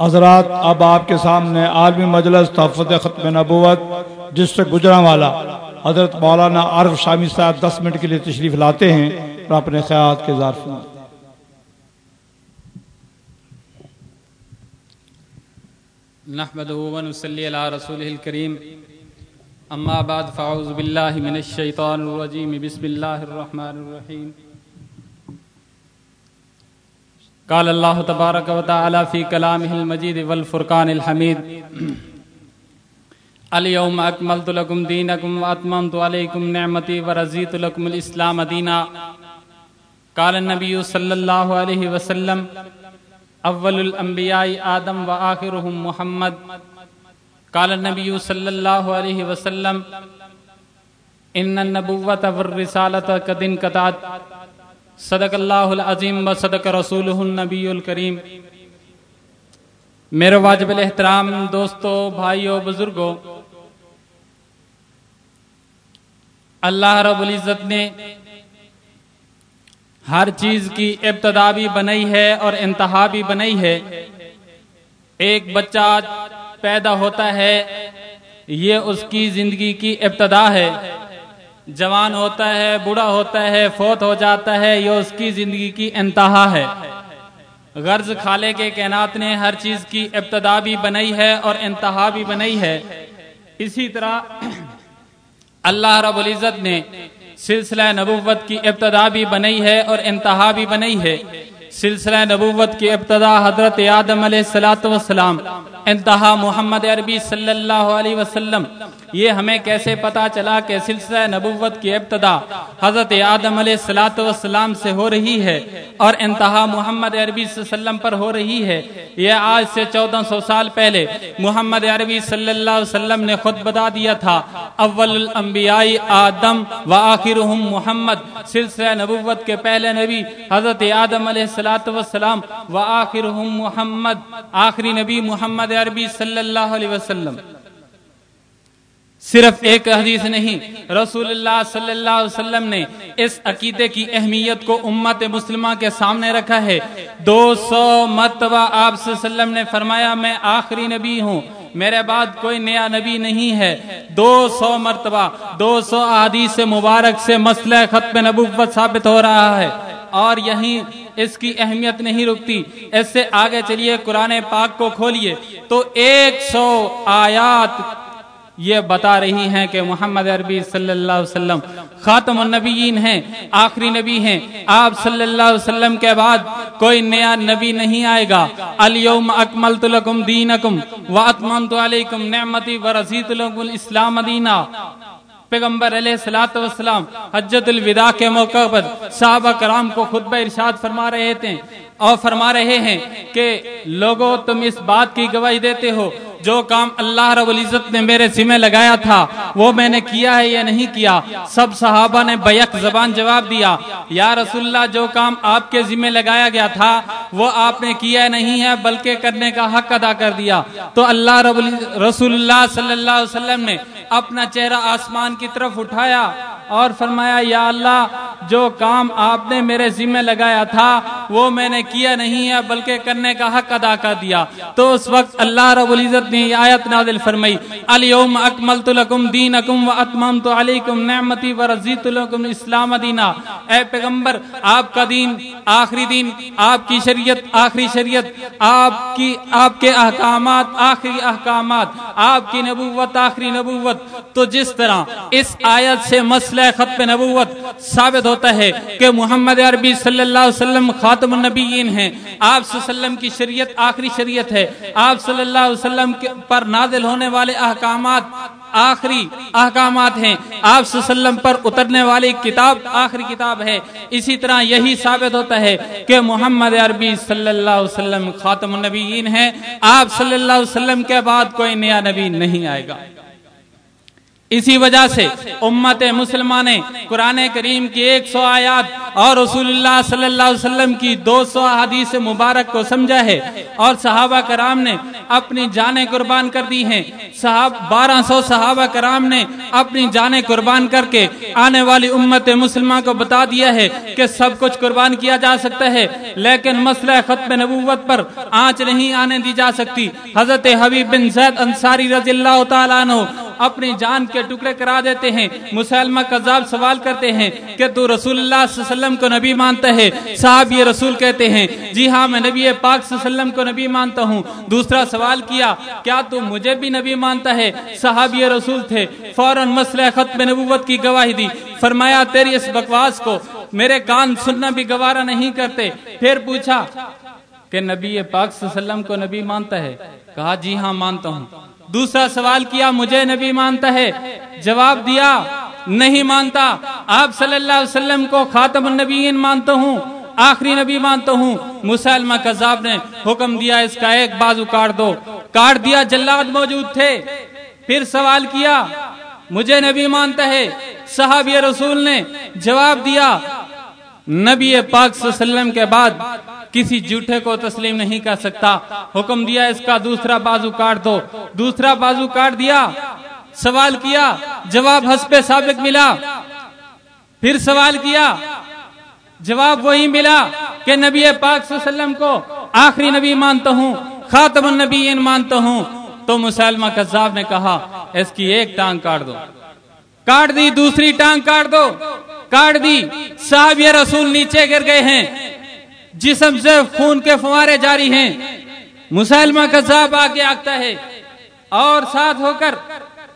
حضرات، اب آپ کے سامنے عالمی مجلس تحفظ ختم نبوت، جس سے گجرا والا حضرت مولانا عرف شامی صاحب دس منٹ کے لیے تشریف لاتے ہیں اور اپنے خیالات کے اظہار فرمائیں۔ نحمده ونصلي على رسوله الكريم اما بعد، فاعوذ بالله من الشيطان الرجيم بسم الله الرحمن الرحيم قال الله تبارك وتعالى في كلامه المجيد والفرقان الحميد اليوم اكملت لكم دينكم واتممت عليكم نعمتي ورضيت لكم الاسلام دينا قال النبي صلى الله عليه وسلم، اول الانبیاء آدم و آخرهم محمد. قال النبی صلی اللہ علیہ وسلم، ان النبوت والرسالت قد انقطعت. صدق اللہ العظیم و صدق رسولہ النبی الکریم۔ میرے واجب الاحترام دوستو، بھائیو، بزرگو، اللہ رب العزت نے ہر چیز کی ابتدا بھی بنائی ہے اور انتہا بھی بنائی ہے۔ ایک بچہ پیدا ہوتا ہے، یہ اس کی زندگی کی ابتدا ہے۔ جوان ہوتا ہے بڑا ہوتا ہے، فوت ہو جاتا ہے، یہ اس کی زندگی کی انتہا ہے۔ غرض خالے کے کائنات نے ہر چیز کی ابتدا بھی بنائی ہے اور انتہا بھی بنائی ہے۔ اسی طرح اللہ رب العزت نے سلسلہ نبوت کی ابتدا بھی بنائی ہے اور انتہا بھی بنائی ہے۔ سلسلہ نبوت کی ابتدا حضرت آدم علیہ السلام انتہا محمد عربی صلی اللہ علیہ وسلم، یہ ہمیں کیسے پتا چلا کہ سلسلہ نبوت کی ابتدا حضرت آدم علیہ السلام سے ہو رہی ہے اور انتہا محمد عربی صلی اللہ علیہ وسلم پر ہو رہی ہے۔ یہ آج سے چودہ سو سال پہلے محمد عربی صلی اللہ علیہ وسلم نے خود بتا دیا تھا، اول الانبیاء آدم و آخرهم محمد۔ سلسلہ نبوت کے پہلے نبی حضرت آدم علیہ السلام و آخرهم محمد۔ آخری نبی محمد عربی صلی اللہ علیہ وسلم۔ صرف ایک حدیث نہیں، رسول اللہ صلی اللہ علیہ وسلم نے اس عقیدے کی اہمیت کو امت مسلمہ کے سامنے رکھا ہے۔ دو سو مرتبہ آپ صلی اللہ علیہ وسلم نے فرمایا، میں آخری نبی ہوں، میرے بعد کوئی نیا نبی نہیں ہے۔ دو سو مرتبہ، دو سو حدیث مبارک سے مسئلہ ختم نبوت ثابت ہو رہا ہے۔ اور یہیں اس کی اہمیت نہیں رکتی۔ اس سے آگے چلیے، قرآن پاک کو کھولیے۔ تو ایک سو آیات یہ بتا رہی ہیں کہ محمد عربی صلی اللہ علیہ وسلم خاتم النبیین ہیں، آخری نبی ہیں۔ آپ صلی اللہ علیہ وسلم کے بعد کوئی نیا نبی نہیں آئے گا۔ الیوم اکملت لکم دینکم واتممت علیکم نعمتی ورزیت لکم الاسلام دینا۔ پیغمبر علیہ السلام حجت الوداع کے موقع پر صحابہ کرام کو خطبہ ارشاد فرما رہے تھے اور فرما رہے ہیں کہ لوگوں تم اس بات کی گواہی دیتے ہو، جو کام اللہ رب العزت نے میرے ذمہ لگایا تھا، وہ میں نے کیا ہے یا نہیں کیا؟ سب صحابہ نے بیک زبان جواب دیا، یا رسول اللہ، جو کام آپ کے ذمہ لگایا گیا تھا، وہ آپ نے کیا نہیں ہے، بلکہ کرنے کا حق ادا کر دیا۔ تو اللہ رب رسول اللہ صلی اللہ علیہ وسلم نے اپنا چہرہ آسمان کی طرف اٹھایا اور فرمایا، یا اللہ، جو کام آپ نے میرے ذمہ لگایا تھا، وہ میں نے کیا نہیں ہے، بلکہ کرنے کا حق ادا کر دیا. تو اس وقت اللہ رب العزت نے یہ آیت نازل فرمائی، الیوم اکملت لکم دینکم و اتممت علیکم نعمتی و رضیت لکم اسلام دینا. اے پیغمبر، آپ کا دین آخری دین، آپ کی شریعت آخری شریعت، آپ کی، آپ کے احکامات آخری احکامات، آپ کی نبوت آخری نبوت، تو جس طرح اس آیت سے مسئلہ ختم نبوت ثابت ہوتا ہے کہ محمد عربی صلی اللہ علیہ وسلم خاتم النبیین ہیں۔ آپ صلی اللہ علیہ وسلم کی شریعت آخری شریعت ہے۔ آپ صلی اللہ علیہ وسلم پر نازل ہونے والے احکامات آخری احکامات ہیں۔ آپ صلی اللہ علیہ وسلم پر اترنے والی کتاب آخری کتاب ہے۔ اسی طرح یہی ثابت ہوتا ہے کہ محمد عربی صلی اللہ علیہ وسلم خاتم النبیین ہیں۔ آپ صلی اللہ علیہ وسلم کے بعد کوئی نیا نبی نہیں آئے گا۔ اسی وجہ سے امت مسلمان قرآن کریم کی ایک سو آیات اور رسول اللہ صلی اللہ علیہ وسلم کی دو سو حدیث مبارک کو سمجھا ہے اور صحابہ کرام نے اپنی جانیں قربان کر دی ہیں۔ صحاب بارہ سو صحابہ کرام نے اپنی جانیں قربان کر کے آنے والی امت مسلمہ کو بتا دیا ہے کہ سب کچھ قربان کیا جا سکتا ہے، لیکن مسئلہ ختم نبوت پر آنچ نہیں آنے دی جا سکتی۔ حضرت حبیب بن زید انصاری رضی اللہ تعالیٰ عنہ اپنی جان کے ٹکڑے کرا دیتے ہیں۔ مسلمہ قذاب سوال کرتے ہیں کہ تو رسول اللہ صلی اللہ علیہ وسلم کو نبی مانتا ہے؟ صاحب یہ رسول کہتے ہیں جی ہاں میں نبی پاک صلی اللہ علیہ وسلم کو نبی مانتا ہوں۔ دوسرا سوال کیا کیا تو مجھے بھی نبی مانتا ہے؟ صاحب یہ رسول تھے۔ فوراً مسئلہ ختم نبوت کی گواہی دی۔ فرمایا، تیری اس بکواس کو میرے کان سننا بھی گوارا نہیں کرتے۔ پھر پوچھا کہ نبی پاک صلی اللہ علیہ وسلم کو نبی مانتا ہے؟ کہا جی ہاں مانتا ہوں۔ دوسرا سوال کیا، مجھے نبی مانتا ہے؟ جواب دیا، نہیں مانتا۔ آپ صلی اللہ علیہ وسلم کو خاتم النبیین مانتا ہوں، آخری نبی مانتا ہوں۔ مسلمہ کذاب نے حکم دیا، اس کا ایک بازو کاٹ دو۔ کاٹ دیا، جلاد موجود تھے۔ پھر سوال کیا، مجھے نبی مانتا ہے؟ صحابی رسول نے جواب دیا، نبی پاک صلی اللہ علیہ وسلم کے بعد کسی جھوٹے کو تسلیم نہیں کر سکتا۔ حکم دیا، اس کا دوسرا بازو کاٹ دو۔ دوسرا بازو کاٹ دیا۔ سوال کیا، جواب حسب ثابت ملا۔ پھر سوال کیا، جواب وہی ملا کہ نبی پاک صلی اللہ علیہ وسلم کو آخری نبی مانتا ہوں، خاتم النبیین مانتا ہوں۔ تو مسلمہ قذاب نے کہا، اس کی ایک ٹانگ کاٹ دو۔ کاٹ دی، دوسری ٹانگ کاٹ دو۔ کاٹ دی صاحب رسول نیچے گر گئے ہیں۔ جسم سے خون کے فوارے جاری ہیں۔ مسلمہ قذاب آگے آگتا ہے اور ساتھ ہو کر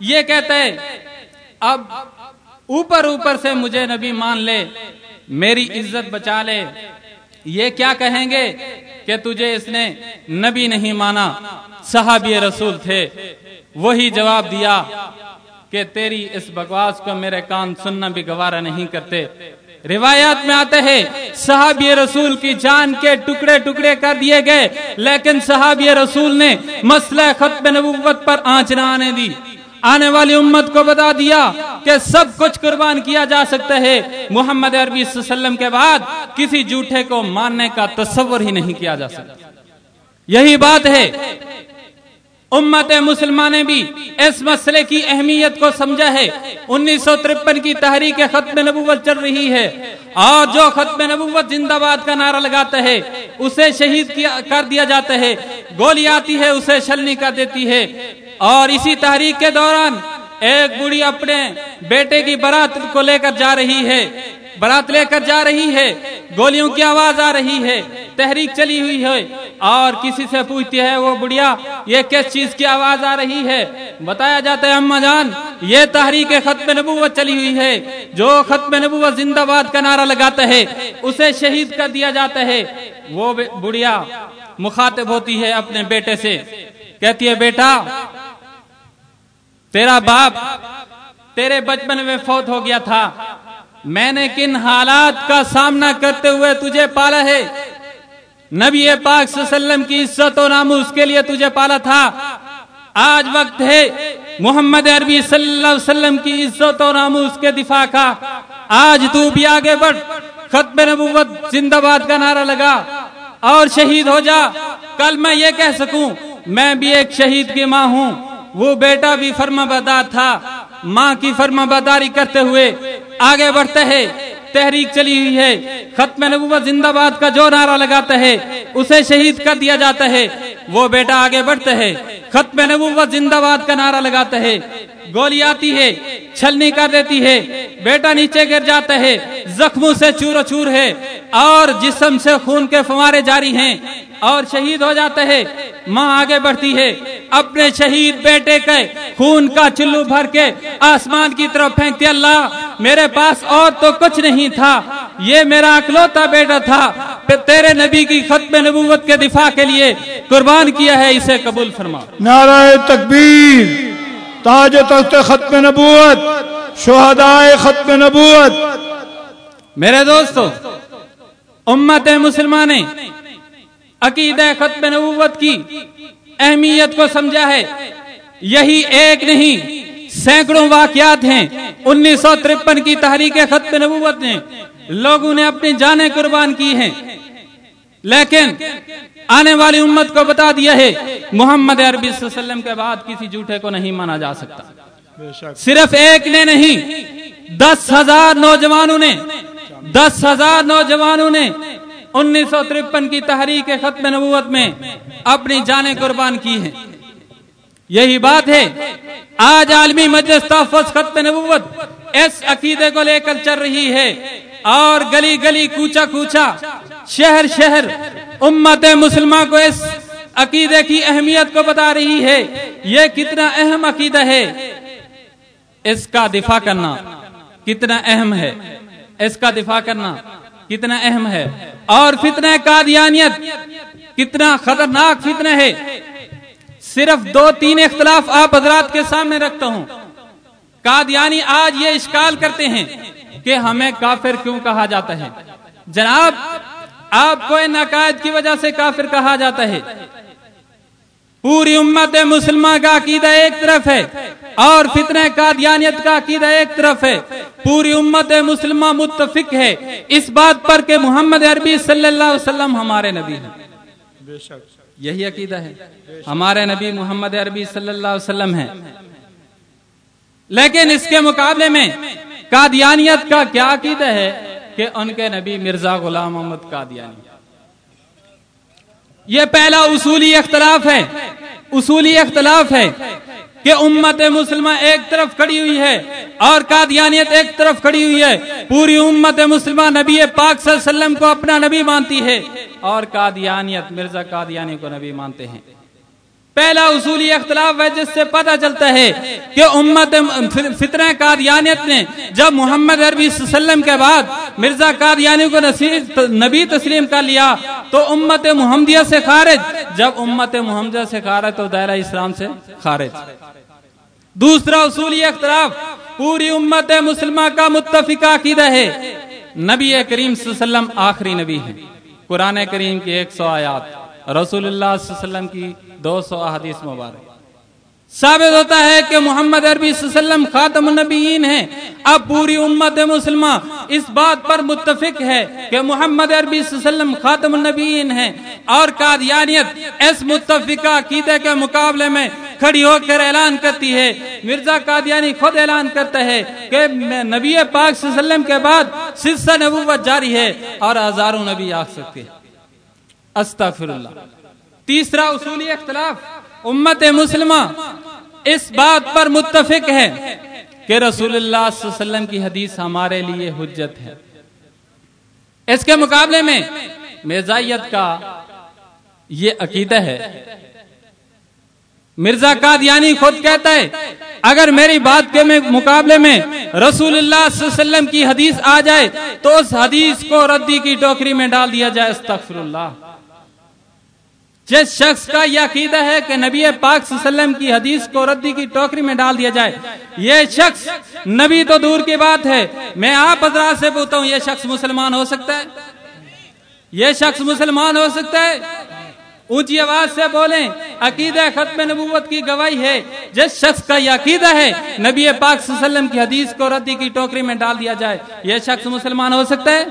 یہ کہتا ہے، اب اوپر اوپر سے مجھے نبی مان لے، میری عزت بچا لے۔ یہ کیا کہیں گے کہ تجھے اس نے نبی نہیں مانا، صحابی رسول تھے۔ وہی جواب دیا کہ تیری اس بکواس کو میرے کان سننا بھی گوارا نہیں کرتے۔ روایات میں آتے ہیں، صحابی رسول کی جان کے ٹکڑے ٹکڑے کر دیے گئے، لیکن صحابی رسول نے مسئلہ ختم نبوت پر آنچ نہ آنے دی۔ آنے والی امت کو بتا دیا کہ سب کچھ قربان کیا جا سکتا ہے۔ محمد عربی صلی اللہ علیہ وسلم کے بعد کسی جھوٹے کو ماننے کا تصور ہی نہیں کیا جا سکتا۔ یہی بات ہے امت مسلمان نے بھی اس مسئلے کی اہمیت کو سمجھا ہے۔ انیس سو ترپن کی تحریک ختم نبوت چل رہی ہے۔ اور جو ختم نبوت زندہ باد کا نعرہ لگاتا ہے، اسے شہید کر دیا جاتا ہے۔ گولی آتی ہے، اسے شلنی کر دیتی ہے۔ اور اسی تحریک کے دوران ایک بڑی اپنے بیٹے کی برات کو لے کر جا رہی ہے۔ برات لے کر جا رہی ہے، گولیوں کی آواز آ رہی ہے، تحریک چلی ہوئی ہے۔ اور کسی سے پوچھتی ہے، وہ بڑھیا، یہ کس چیز کی آواز آ رہی ہے؟ بتایا جاتا ہے، اما جان، یہ تحریک ختم نبوت چلی ہوئی ہے۔ جو ختم نبوت زندہ باد کا نعرہ لگاتا ہے، اسے شہید کر دیا جاتا ہے۔ وہ بڑھیا مخاطب ہوتی ہے اپنے بیٹے سے۔ کہتی ہے، بیٹا، تیرا باپ تیرے بچپن میں فوت ہو گیا تھا۔ میں نے کن حالات کا سامنا کرتے ہوئے تجھے پالا ہے؟ نبی پاک صلی اللہ علیہ وسلم کی عزت و نام اس کے لیے تجھے پالا تھا۔ آج وقت ہے محمد عربی صلی اللہ علیہ وسلم کی عزت و نام اس کے دفاع کا۔ آج تو بھی آگے بڑھ۔ ختم نبوت زندہ باد کا نعرہ لگا۔ اور شہید ہو جا۔ کل میں یہ کہہ سکوں، میں بھی ایک شہید کی ماں ہوں۔ وہ بیٹا بھی فرما بدار تھا۔ ماں کی فرما بداری کرتے ہوئے آگے بڑھتے ہیں۔ تحریک چلی ہوئی ہے۔ ختم نبوت زندہ باد کا جو نعرہ لگاتا ہے اسے شہید کر دیا جاتا ہے۔ وہ بیٹا آگے بڑھتے ہیں۔ ختم نبوت زندہ باد کا نعرہ لگاتا ہے گولی آتی ہے، چھلنی کر دیتی ہے۔ بیٹا نیچے گر جاتا ہے۔ زخموں سے چور چور ہے۔ اور جسم سے خون کے فوارے جاری ہیں۔ اور شہید ہو جاتا ہے ماں آگے بڑھتی ہے۔ اپنے شہید بیٹے کے خون کا چلو بھر کے آسمان کی طرف پھینکتی اللہ میرے پاس اور تو کچھ نہیں تھا۔ یہ میرا اکلوتا بیٹا تھا۔ تیرے نبی کی ختم نبوت کے دفاع کے لیے قربان کیا ہے اسے قبول فرما۔ نعرہ تکبیر تاج تخت ختم نبوت شہدائے ختم نبوت۔ میرے دوستو امت مسلمان عقیدہ ختم نبوت کی اہمیت کو سمجھا ہے۔ یہی ایک نہیں سینکڑوں واقعات ہیں۔ انیس سو ترپن کی تحریک ختم نبوت نے لوگوں نے اپنی جانیں قربان کی ہیں۔ لیکن آنے والی امت کو بتا دیا ہے محمد عربی صلی اللہ علیہ وسلم کے بعد کسی جھوٹے کو نہیں مانا جا سکتا۔ صرف ایک نے نہیں دس ہزار نوجوانوں نے دس ہزار نوجوانوں نے انیس سو ترپن کی تحریک ختم نبوت میں اپنی جانیں قربان کی ہیں۔ یہی بات ہے، آج عالمی مجلس تحفظ ختم نبوت اس عقیدے کو لے کر چل رہی ہے۔ اور گلی گلی کوچا کوچا شہر شہر امت مسلمہ کو اس عقیدے کی اہمیت کو بتا رہی ہے۔ یہ کتنا اہم عقیدہ ہے۔ اس کا دفاع کرنا کتنا اہم ہے۔ اس کا دفاع کرنا کتنا اہم ہے۔ اور فتنہ قادیانیت، کتنا خطرناک فتنہ ہے۔ صرف دو تین اختلاف آپ حضرات کے سامنے رکھتا ہوں۔ قادیانی آج یہ اشکال کرتے ہیں کہ ہمیں کافر کیوں کہا جاتا ہے۔ جناب، آپ کو ناقائد کی وجہ سے کافر کہا جاتا ہے۔ پوری امت مسلمہ کا عقیدہ ایک طرف ہے اور فتنہ قادیانیت کا عقیدہ ایک طرف ہے۔ پوری امت مسلمہ متفق ہے۔ اس بات پر کہ محمد عربی صلی اللہ علیہ وسلم ہمارے نبی ہیں۔ بے شک۔ یہی عقیدہ ہے۔ ہمارے نبی محمد عربی صلی اللہ علیہ وسلم ہے لیکن اس کے مقابلے میں قادیانیت کا کیا عقیدہ ہے کہ ان کے نبی مرزا غلام محمد قادیانی یہ پہلا اصولی اختلاف ہے، اصولی اختلاف ہے کہ امت مسلمہ ایک طرف کھڑی ہوئی ہے، اور قادیانیت ایک طرف کھڑی ہوئی ہے۔ پوری امت مسلمہ نبی پاک صلی اللہ علیہ وسلم کو اپنا نبی مانتی ہے، اور قادیانیت مرزا قادیانی کو نبی مانتے ہیں۔ پہلا اصولی اختلاف ہے جس سے پتہ چلتا ہے کہ امت فطرہ قادیانیت نے جب محمد عربی صلی اللہ علیہ وسلم کے بعد مرزا قادیانی کو نبی تسلیم کر لیا تو امت محمدیہ سے خارج، جب امت محمدیہ سے خارج تو دائرہ اسلام سے خارج۔ دوسرا اصولی اختلاف، پوری امت مسلمہ کا متفقہ عقیدہ ہے۔ نبی کریم صلی اللہ علیہ وسلم آخری نبی ہے قرآن کریم کی ایک سو آیات، رسول اللہ صلی اللہ علیہ وسلم کی دو سو احادیث مبارک۔ ثابت ہوتا ہے کہ محمد عربی صلی اللہ علیہ وسلم خاتم النبیین ہیں۔ اب پوری امت مسلمہ اس بات پر متفق ہے کہ محمد عربی صلی اللہ علیہ وسلم خاتم النبیین ہیں۔ اور قادیانیت اس متفقہ عقیدے کے مقابلے میں کھڑی ہو کر اعلان کرتی ہے۔ مرزا قادیانی خود اعلان کرتا ہے کہ نبی پاک صلی اللہ علیہ وسلم کے بعد سلسلہ نبوت جاری ہے اور ہزاروں نبی آ سکتے ہیں۔ استغفر اللہ۔ تیسرا اصولی اختلاف امت مسلمہ اس بات پر متفق ہے کہ رسول اللہ صلی اللہ علیہ وسلم کی حدیث ہمارے لیے حجت ہے۔ اس کے مقابلے میں مرزائیت کا یہ عقیدہ ہے۔ مرزا قادیانی خود کہتا ہے، اگر میری بات کے مقابلے میں رسول اللہ صلی اللہ علیہ وسلم کی حدیث آ جائے تو اس حدیث کو ردی کی ٹوکری میں ڈال دیا جائے، استغفر اللہ۔ جس شخص کا یہ عقیدہ ہے کہ نبی پاک صلی اللہ علیہ وسلم کی حدیث کو ردی کی ٹوکری میں ڈال دیا جائے، یہ شخص نبی تو دور کی بات ہے۔ میں آپ حضرات سے پوچھتا ہوں، یہ شخص مسلمان ہو سکتا ہے؟ یہ شخص مسلمان ہو سکتا ہے؟ اونچی آواز سے بولیں، عقیدہ ختم نبوت کی گواہی ہے۔ جس شخص کا یہ عقیدہ ہے، نبی پاک صلی اللہ علیہ وسلم کی حدیث کو ردی کی ٹوکری میں ڈال دیا جائے۔ یہ شخص مسلمان ہو سکتا ہے؟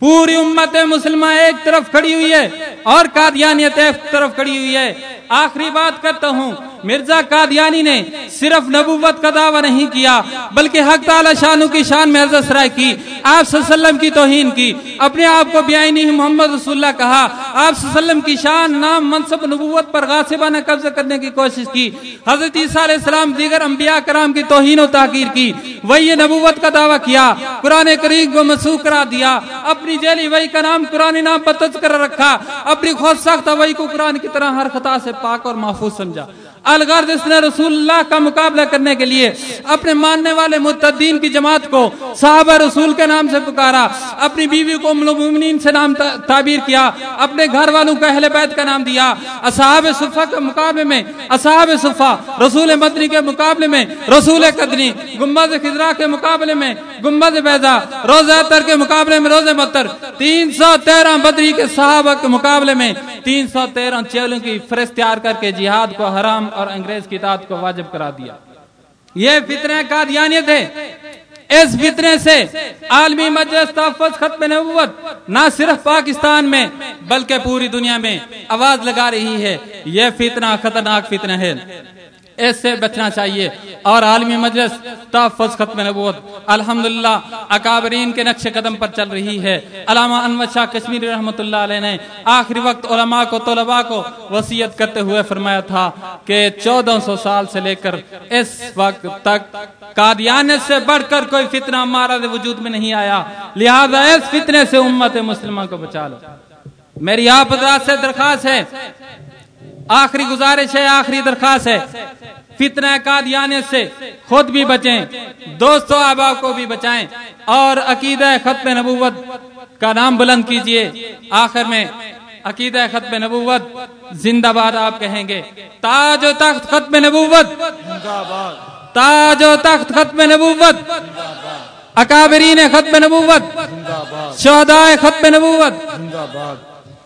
پوری امت مسلمہ ایک طرف کھڑی ہوئی ہے اور قادیانیت ایک طرف کھڑی ہوئی ہے۔ آخری بات کرتا ہوں مرزا قادیانی نے صرف نبوت کا دعویٰ نہیں کیا، بلکہ حق تعالی شانو کی شان میں حضرت سرائے کی۔ آپ صلی اللہ علیہ وسلم کی توہین کی۔ اپنے آپ کو بیائنی محمد رسول اللہ کہا۔ آپ صلی اللہ علیہ وسلم کی شان، نام، منصب، نبوت پر غاصبانہ قبضہ کرنے کی کوشش کی۔ حضرت عیسیٰ علیہ السلام دیگر انبیاء کرام کی توہین و تحقیر کی۔ وہی نبوت کا دعویٰ کیا۔ قرآن کریم کو مسوخ کرا دیا۔ اپنی جیلی وہی کا نام، قرآن نام پر تذکر رکھا۔ اپنی خود ساختہ وہی کو قرآن کی طرح ہر خطا سے پاک اور محفوظ سمجھا۔ الغرض اس نے رسول اللہ کا مقابلہ کرنے کے لیے اپنے ماننے والے متدین کی جماعت کو صحابہ رسول کے نام سے پکارا، اپنی بیوی کو مومنین سے نام تعبیر کیا، اپنے گھر والوں کو اہل بیت کا نام دیا۔ اصحاب صفحہ کے مقابلے میں، اصحاب صفحہ رسول مدنی کے مقابلے میں، رسول قدنی گمبز خضرا کے مقابلے میں گمبز بیضا روز اتر کے مقابلے میں روز متر تین سو تیرہ بدری کے صحابہ کے مقابلے میں تین سو تیرہ چیلوں کی فرست تیار کر کے جہاد کو حرام اور انگریز کی اطاعت کو واجب کرا دیا۔ یہ فتنہ قادیانیت ہے۔ اس فتنے سے عالمی مجلس تحفظ ختم نبوت، نہ صرف پاکستان میں، بلکہ پوری دنیا میں آواز لگا رہی ہے۔ یہ فتنہ خطرناک فتنہ ہے۔ اس سے بچنا چاہیے۔ اور عالمی مجلس تحفظ ختم نبوت۔ الحمدللہ، اکابرین کے نقش قدم پر چل رہی ہے۔ علامہ انور شاہ کشمیری رحمت اللہ علیہ نے آخری وقت علماء کو، طلباء کو وسیعت کرتے ہوئے فرمایا تھا کہ چودہ سو سال سے لے کر اس وقت تک قادیانت سے بڑھ کر کوئی فتنہ ہمارا وجود میں نہیں آیا۔ لہذا اس فتنے سے امت مسلمان کو بچا لو۔ میری آپ سے درخواست ہے آخری گزارش ہے، آخری درخواست ہے۔ فتنہ قادیانے سے خود بھی بچیں، دوستو آبا کو بھی بچائیں۔ اور عقیدہ ختم نبوت کا نام بلند کیجیے۔ آخر میں عقیدہ ختم نبوت زندہ باد آپ کہیں گے۔ تاج و تخت ختم نبوت۔ تاج و تخت ختم نبوت۔ اکابرین ختم نبوت۔ شہداء ختم نبوت۔